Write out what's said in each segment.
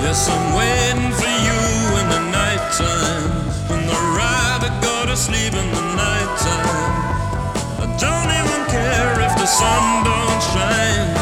Yes, I'm waiting for you in the nighttime. When the rabbit go to sleep in the nighttime. I don't even care if the sun don't shine.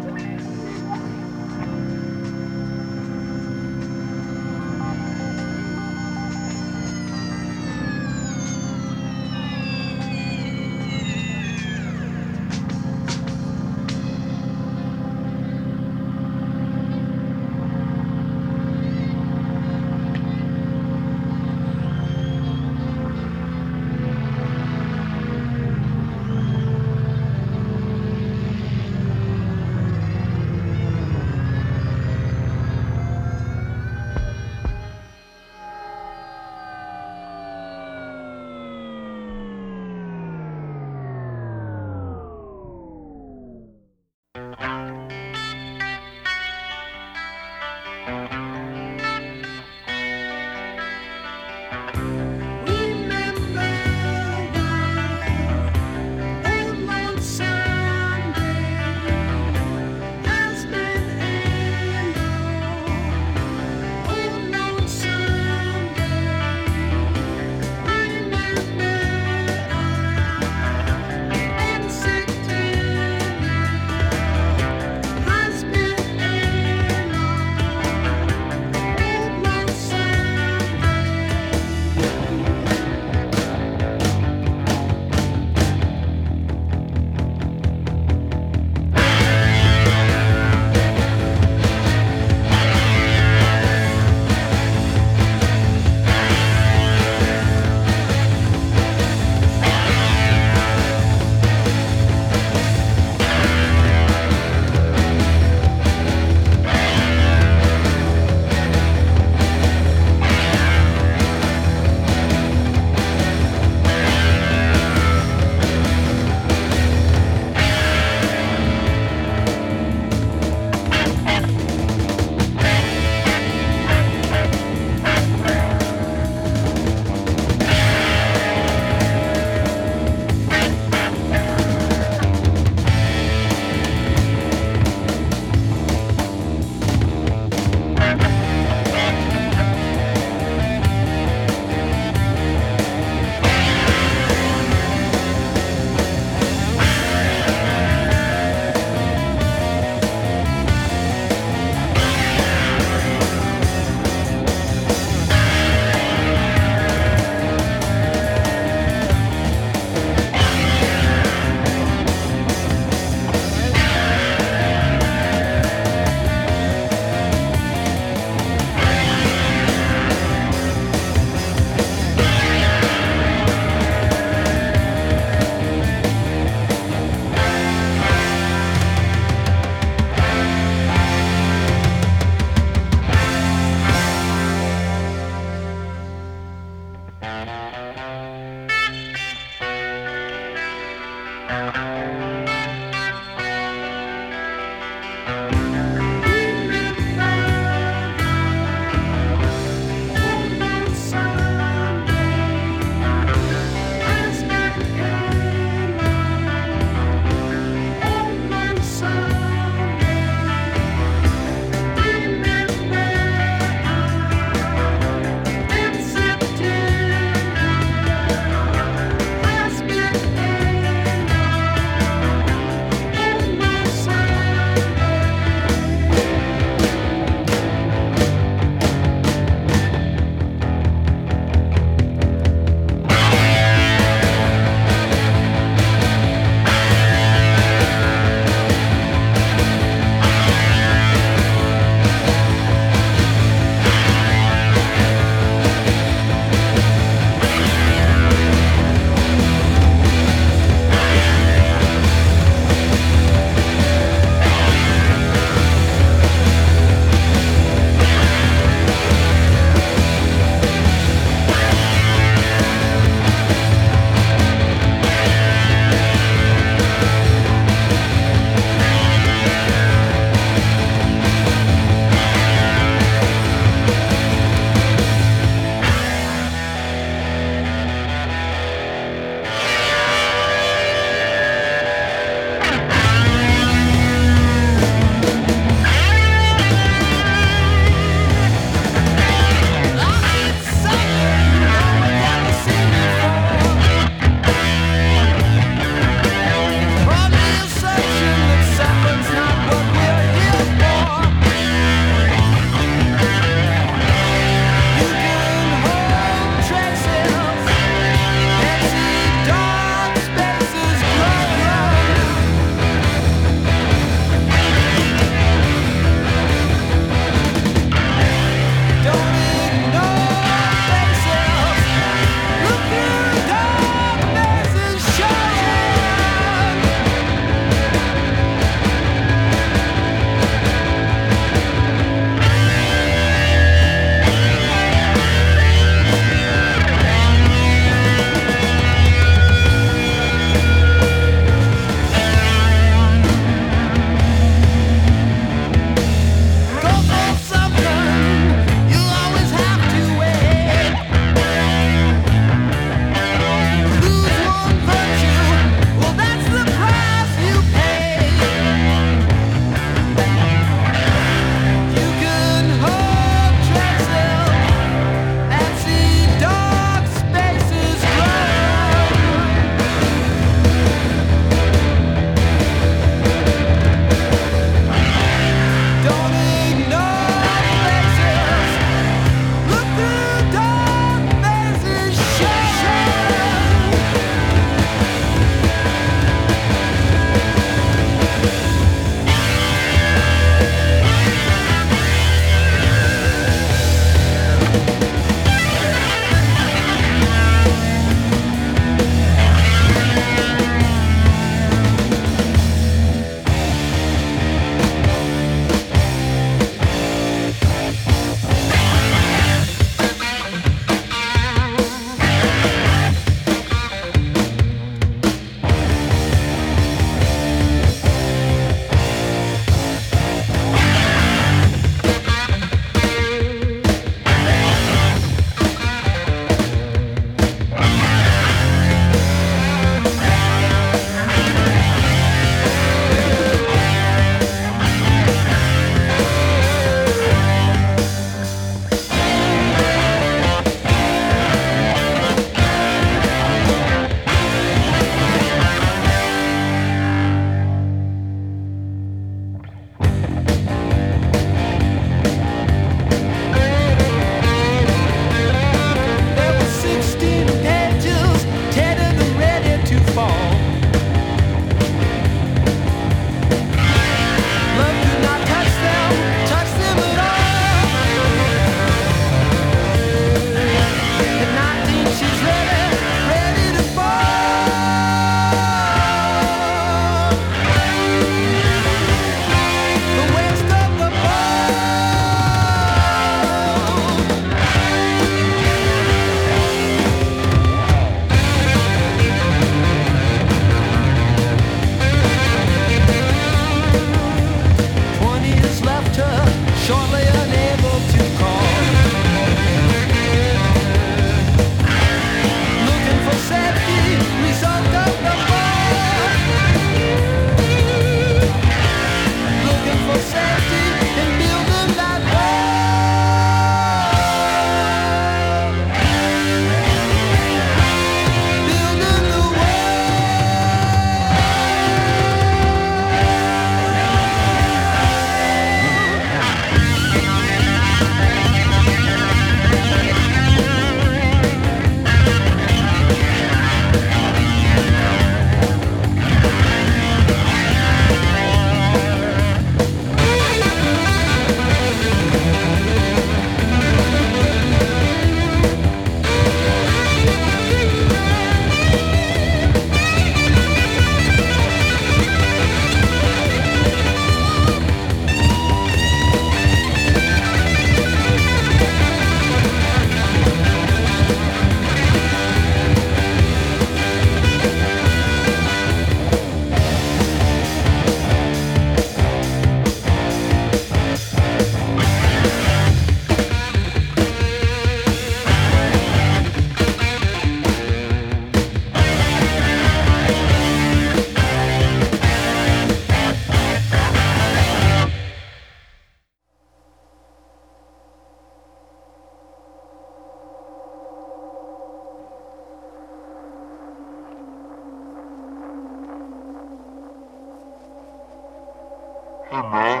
Hey man,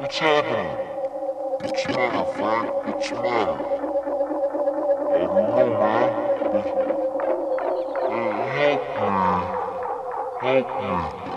what's happening? What's the matter, Frank? What's the matter? I don't know, man. But, uh, help me. Help me.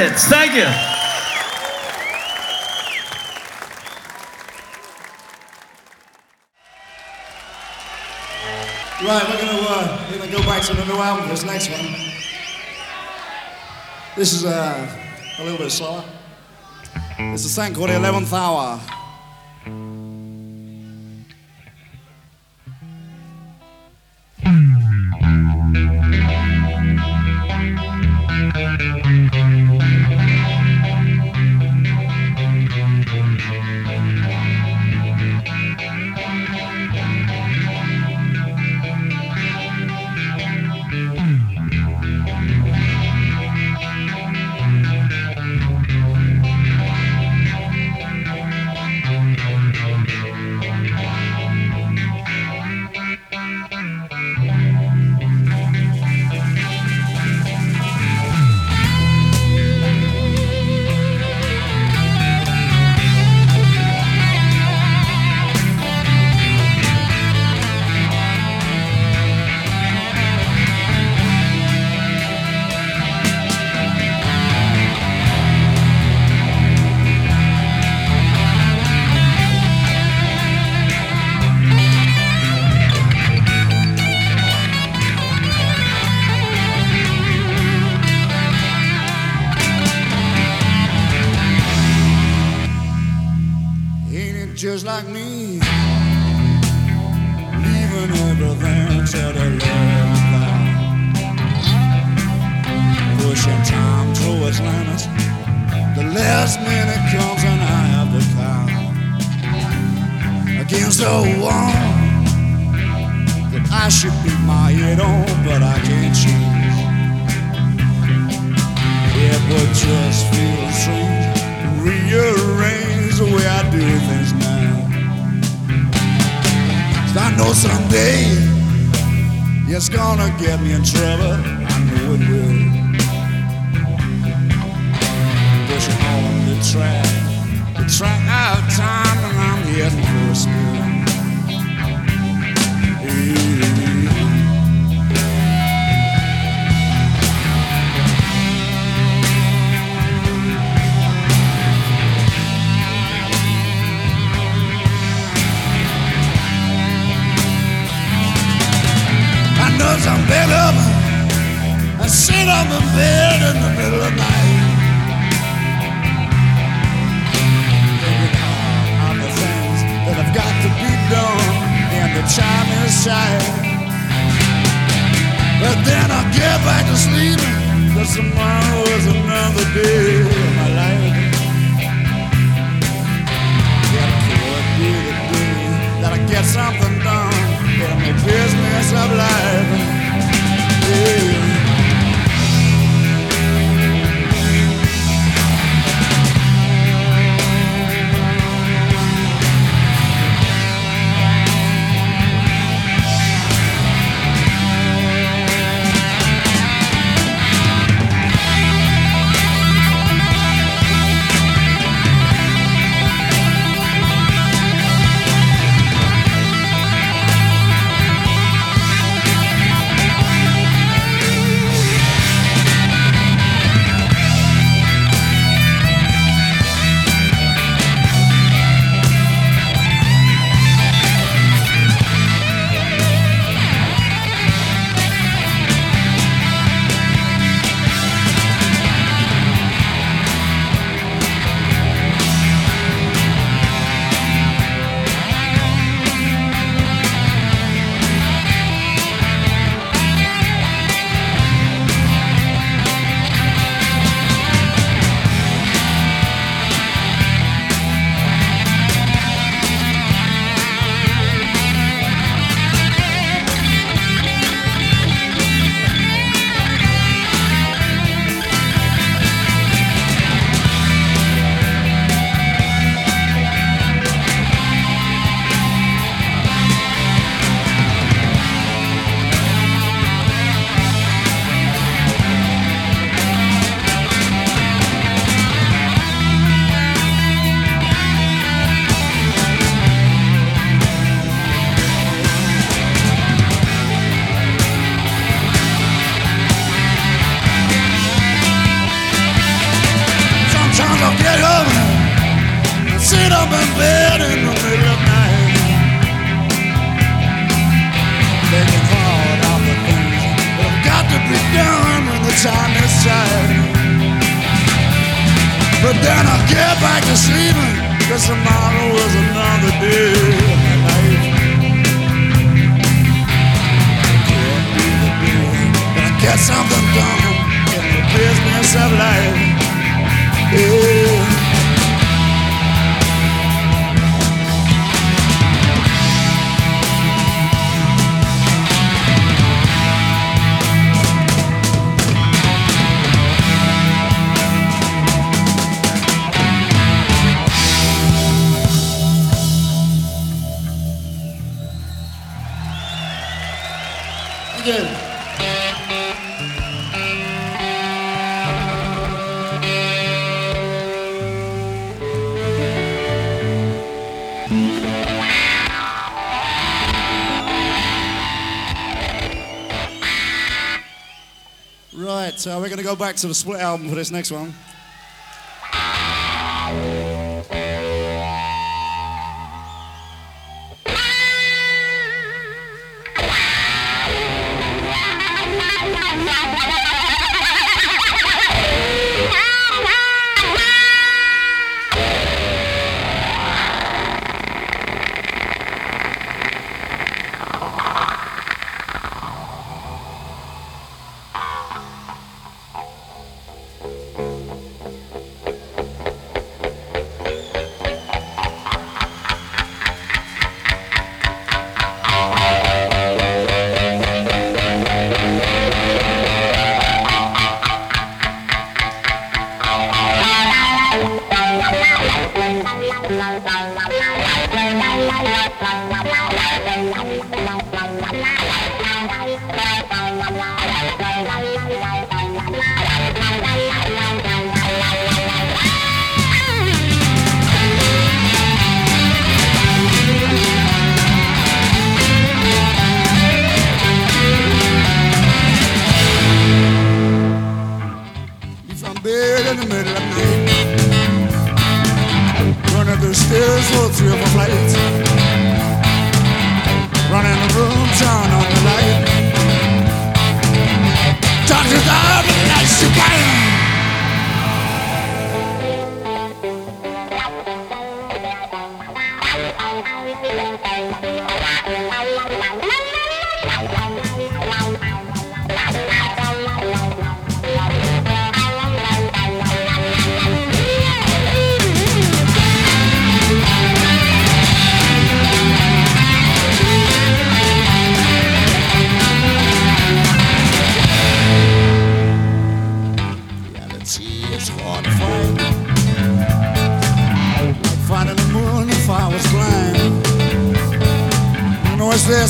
minutes. Thank you. Right, we're gonna, uh, we're gonna go back to the new album. This next one. This is uh, a little bit slower. It's a song called the Eleventh Hour. To the split album for this next one. Bed in the middle of the night. Running the stairs for three or four flights. Running the room, turn on the light. Doctor's out and lights you burn.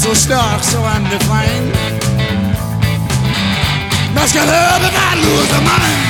So stark, so undefined. That's gonna help if I lose my mind.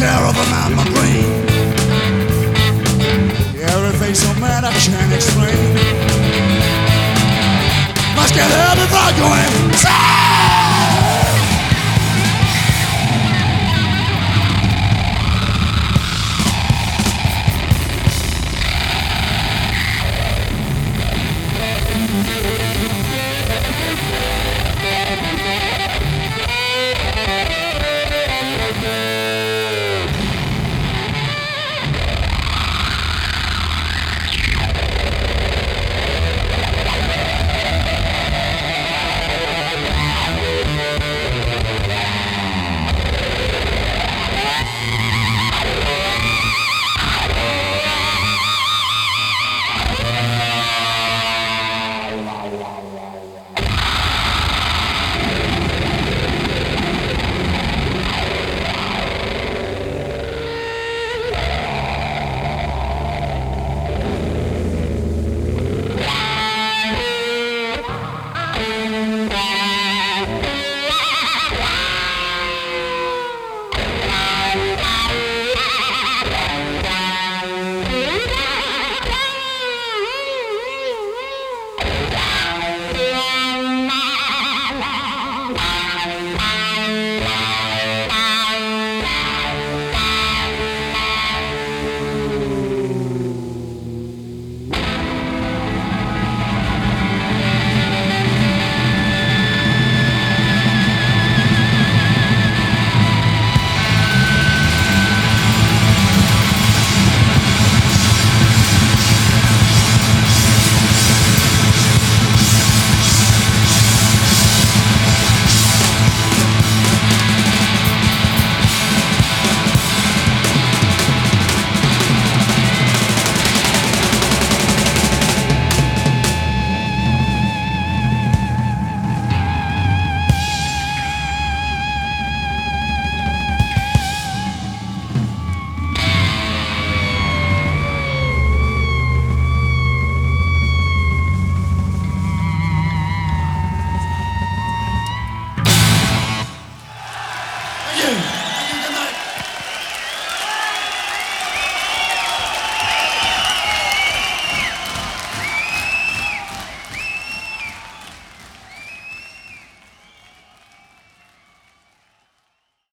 This terror from out my brain. Everything's so mad I can't explain. Must get help if I go insane.